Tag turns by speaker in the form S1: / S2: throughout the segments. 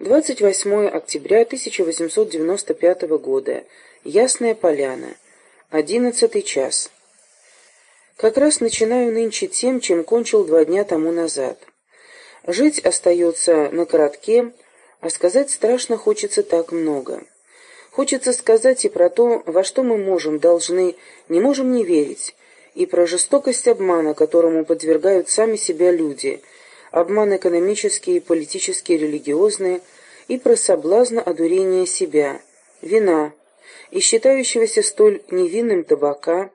S1: 28 октября 1895 года. Ясная Поляна. Одиннадцатый час. Как раз начинаю нынче тем, чем кончил два дня тому назад. Жить остается на коротке, а сказать страшно хочется так много. Хочется сказать и про то, во что мы можем, должны, не можем не верить, и про жестокость обмана, которому подвергают сами себя люди, обман экономический, политический, религиозный, и про соблазн одурения себя, вина, и считающегося столь невинным табака,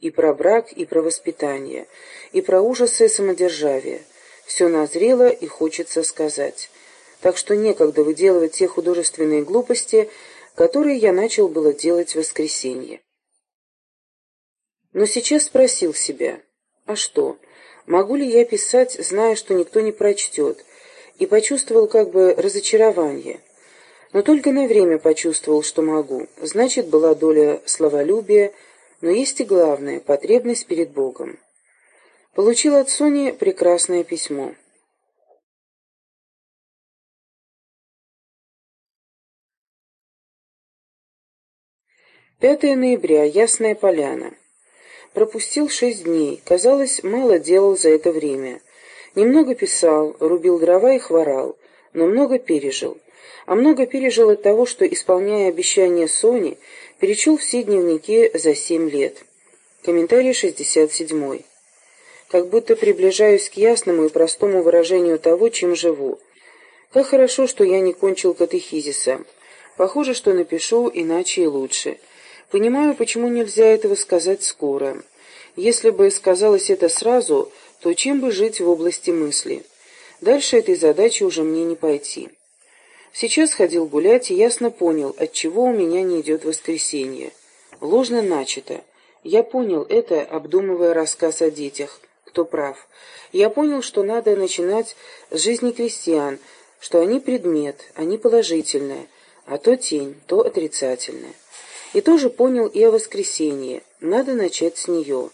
S1: и про брак, и про воспитание, и про ужасы самодержавия. Все назрело и хочется сказать. Так что некогда выделывать те художественные глупости, которые я начал было делать в воскресенье. Но сейчас спросил себя, а что, могу ли я писать, зная, что никто не прочтет, и почувствовал как бы разочарование. Но только на время почувствовал, что могу. Значит, была доля словолюбия, но есть и главное — потребность перед Богом. Получил от Сони прекрасное письмо. Пятое ноября. Ясная поляна. Пропустил шесть дней. Казалось, мало делал за это время. Немного писал, рубил дрова и хворал, но много пережил. А много пережил от того, что, исполняя обещание Сони, перечел все дневники за семь лет. Комментарий 67. Как будто приближаюсь к ясному и простому выражению того, чем живу. Как хорошо, что я не кончил катехизиса. Похоже, что напишу иначе и лучше. Понимаю, почему нельзя этого сказать скоро. Если бы сказалось это сразу, то чем бы жить в области мысли? Дальше этой задачи уже мне не пойти. Сейчас ходил гулять и ясно понял, от чего у меня не идет воскресенье. Ложно начато. Я понял это, обдумывая рассказ о детях. Кто прав? Я понял, что надо начинать с жизни крестьян, что они предмет, они положительное, а то тень, то отрицательное. И тоже понял и о воскресенье. Надо начать с нее.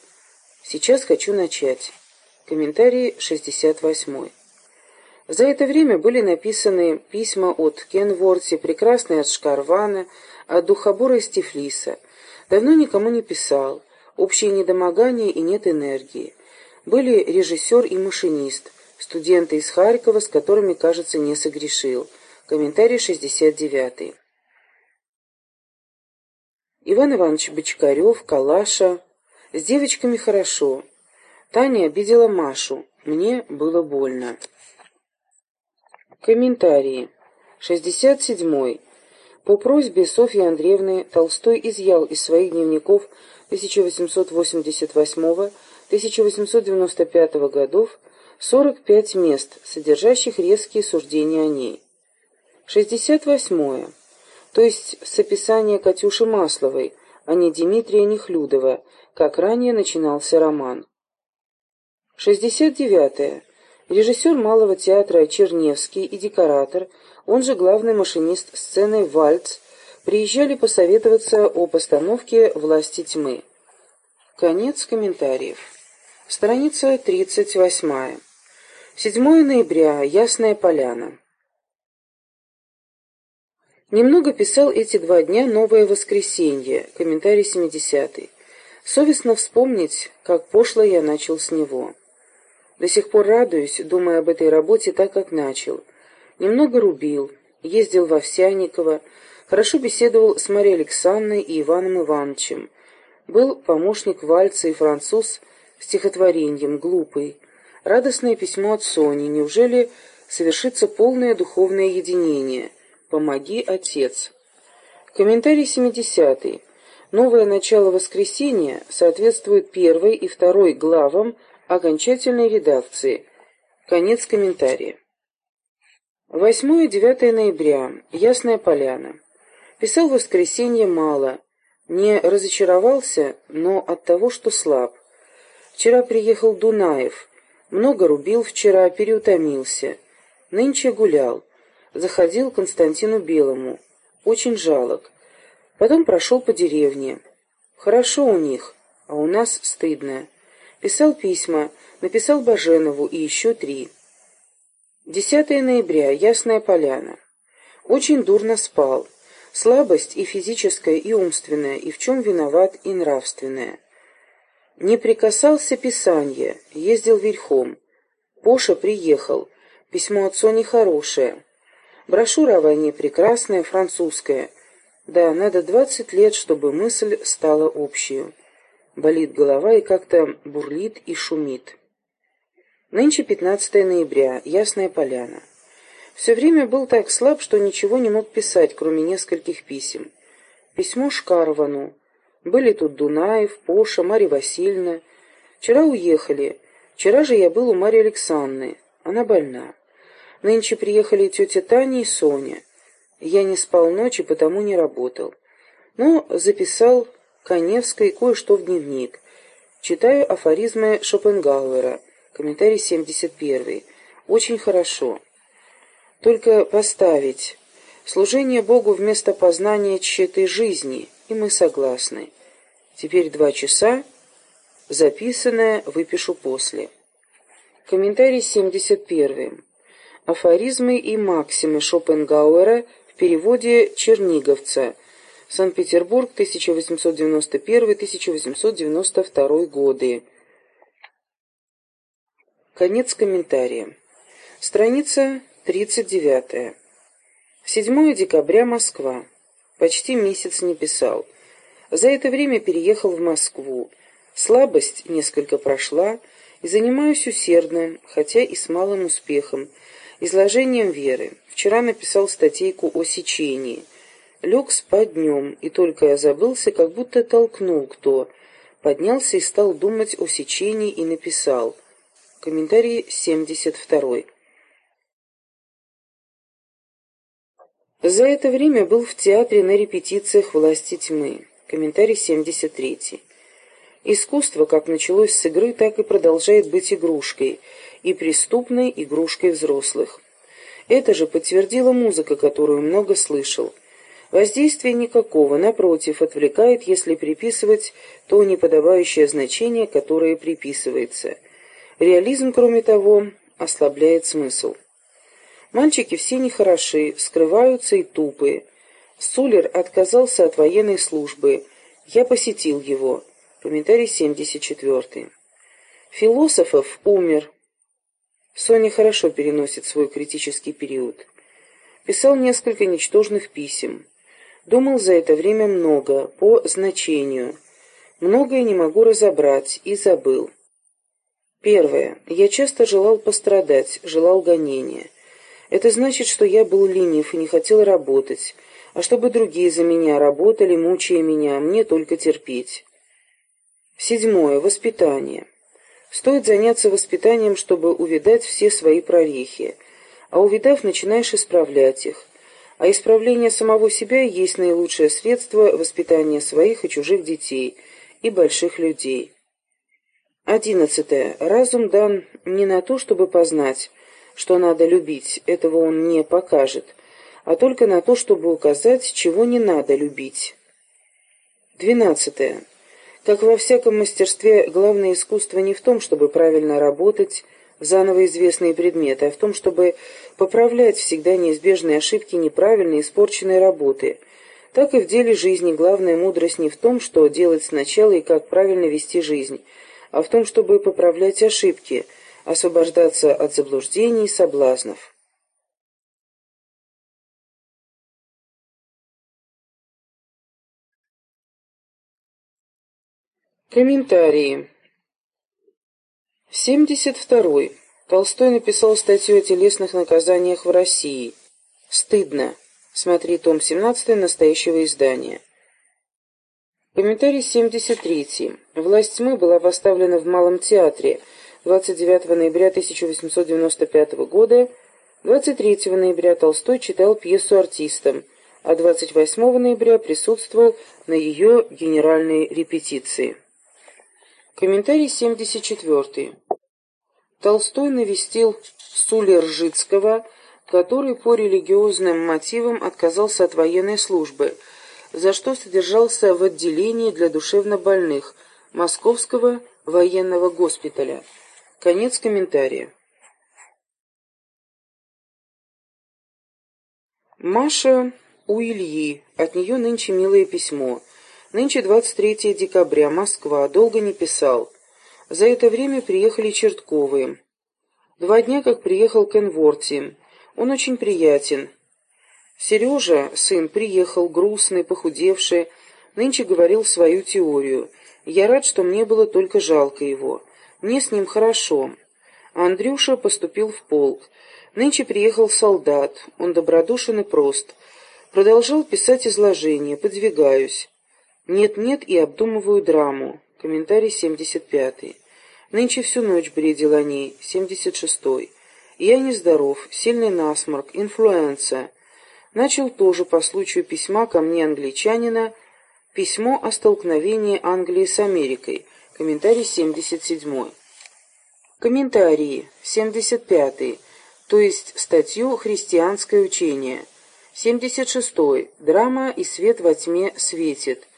S1: Сейчас хочу начать. Комментарий 68. За это время были написаны письма от Кенворти, прекрасные от Шкарвана, от Духобора из Тифлиса. Давно никому не писал. Общее недомогание и нет энергии. Были режиссер и машинист, студенты из Харькова, с которыми, кажется, не согрешил. Комментарий 69. Иван Иванович Бочкарев, Калаша. С девочками хорошо. Таня обидела Машу. Мне было больно. Комментарии. 67. По просьбе Софьи Андреевны Толстой изъял из своих дневников 1888-1895 годов 45 мест, содержащих резкие суждения о ней. 68. То есть с описания Катюши Масловой, а не Дмитрия Нехлюдова, как ранее начинался роман. 69. Режиссер Малого театра Черневский и декоратор, он же главный машинист сцены «Вальц», приезжали посоветоваться о постановке «Власти тьмы». Конец комментариев. Страница 38. 7 ноября. Ясная поляна. Немного писал эти два дня «Новое воскресенье», комментарий 70 Совестно вспомнить, как пошло я начал с него. До сих пор радуюсь, думая об этой работе так, как начал. Немного рубил, ездил в Овсянниково, хорошо беседовал с Марией Александровной и Иваном Ивановичем. Был помощник вальца и француз стихотворением «Глупый». Радостное письмо от Сони. Неужели совершится полное духовное единение? Помоги, Отец. Комментарий 70. Новое начало воскресения соответствует первой и второй главам окончательной редакции. Конец комментария. 8 и 9 ноября. Ясная поляна. Писал воскресенье мало. Не разочаровался, но от того, что слаб. Вчера приехал Дунаев. Много рубил вчера, переутомился. Нынче гулял. Заходил к Константину Белому. Очень жалок. Потом прошел по деревне. Хорошо у них, а у нас стыдно. Писал письма, написал Баженову и еще три. 10 ноября. Ясная поляна. Очень дурно спал. Слабость и физическая, и умственная, и в чем виноват, и нравственная. Не прикасался писанье, ездил верхом. Поша приехал. Письмо отцу нехорошее. Брошюра о войне прекрасная, французская. Да, надо двадцать лет, чтобы мысль стала общей. Болит голова и как-то бурлит и шумит. Нынче 15 ноября, Ясная Поляна. Все время был так слаб, что ничего не мог писать, кроме нескольких писем. Письмо Шкарвану. Были тут Дунаев, Поша, Марья Васильевна. Вчера уехали. Вчера же я был у Марьи Александры. Она больна. Нынче приехали тетя Таня и Соня. Я не спал ночи, потому не работал. Но записал Коневской кое-что в дневник. Читаю афоризмы Шопенгауэра. Комментарий 71. Очень хорошо. Только поставить служение Богу вместо познания чьей-то жизни, и мы согласны. Теперь два часа, записанное выпишу после. Комментарий 71. Афоризмы и максимы Шопенгауэра в переводе Черниговца. Санкт-Петербург, 1891-1892 годы. Конец комментария. Страница 39. 7 декабря, Москва. Почти месяц не писал. За это время переехал в Москву. Слабость несколько прошла, и занимаюсь усердно, хотя и с малым успехом, изложением веры. Вчера написал статейку о сечении. Лег спать днем, и только я забылся, как будто толкнул кто. Поднялся и стал думать о сечении и написал. Комментарий 72. За это время был в театре на репетициях «Власти тьмы». Комментарий 73. Искусство, как началось с игры, так и продолжает быть игрушкой, и преступной игрушкой взрослых. Это же подтвердила музыка, которую много слышал. Воздействия никакого, напротив, отвлекает, если приписывать то неподобающее значение, которое приписывается. Реализм, кроме того, ослабляет смысл. Мальчики все нехороши, скрываются и тупые. Сулер отказался от военной службы. Я посетил его. Комментарий 74. Философов умер. Соня хорошо переносит свой критический период. Писал несколько ничтожных писем. Думал за это время много, по значению. Многое не могу разобрать и забыл. Первое. Я часто желал пострадать, желал гонения. Это значит, что я был ленив и не хотел работать, а чтобы другие за меня работали, мучая меня, мне только терпеть. Седьмое. Воспитание. Стоит заняться воспитанием, чтобы увидать все свои прорехи, а увидав, начинаешь исправлять их. А исправление самого себя есть наилучшее средство воспитания своих и чужих детей и больших людей. Одиннадцатое. Разум дан не на то, чтобы познать, что надо любить, этого он не покажет, а только на то, чтобы указать, чего не надо любить. Двенадцатое. Как во всяком мастерстве, главное искусство не в том, чтобы правильно работать, заново известные предметы, а в том, чтобы поправлять всегда неизбежные ошибки неправильной, испорченной работы. Так и в деле жизни главная мудрость не в том, что делать сначала и как правильно вести жизнь, а в том, чтобы поправлять ошибки – освобождаться от заблуждений и соблазнов. Комментарии. 72. Толстой написал статью о телесных наказаниях в России. Стыдно. Смотри том 17 настоящего издания. Комментарий 73. Власть тьмы была поставлена в Малом театре – 29 ноября 1895 года, 23 ноября Толстой читал пьесу артистам, а 28 ноября присутствовал на ее генеральной репетиции. Комментарий 74. Толстой навестил Сулержицкого, который по религиозным мотивам отказался от военной службы, за что содержался в отделении для душевнобольных Московского военного госпиталя. Конец комментария. Маша у Ильи, от нее нынче милое письмо. Нынче 23 декабря, Москва, долго не писал. За это время приехали Чертковы. Два дня как приехал Кенворти. Он очень приятен. Сережа, сын, приехал, грустный, похудевший, нынче говорил свою теорию. Я рад, что мне было только жалко его. Мне с ним хорошо. Андрюша поступил в полк. Нынче приехал солдат, он добродушен и прост. Продолжал писать изложение, подвигаюсь. Нет-нет и обдумываю драму. Комментарий 75. Нынче всю ночь бредил о ней. 76. Я нездоров, сильный насморк, инфлюенция. Начал тоже по случаю письма ко мне англичанина письмо о столкновении Англии с Америкой. Комментарий 77. Комментарии 75 то есть статью «Христианское учение». 76. Драма «И свет во тьме светит».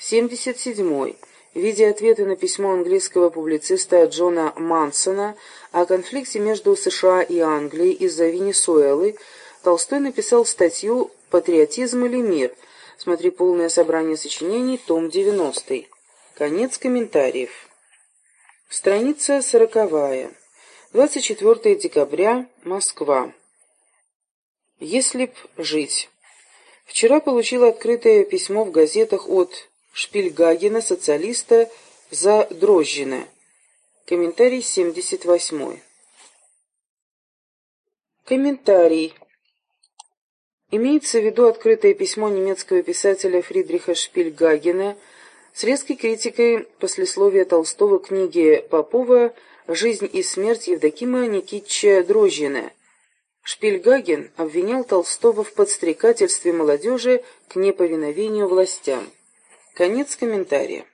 S1: 77. В виде ответа на письмо английского публициста Джона Мансона о конфликте между США и Англией из-за Венесуэлы, Толстой написал статью «Патриотизм или мир». Смотри полное собрание сочинений, том 90. Конец комментариев. Страница сороковая. 24 декабря, Москва. Если б жить. Вчера получил открытое письмо в газетах от Шпильгагена, социалиста, за Дрожжина. Комментарий 78. Комментарий. Имеется в виду открытое письмо немецкого писателя Фридриха Шпильгагена с резкой критикой послесловия Толстого книги Попова «Жизнь и смерть Евдокима Никитича Дрожжина». Шпильгаген обвинял Толстого в подстрекательстве молодежи к неповиновению властям. Конец комментария.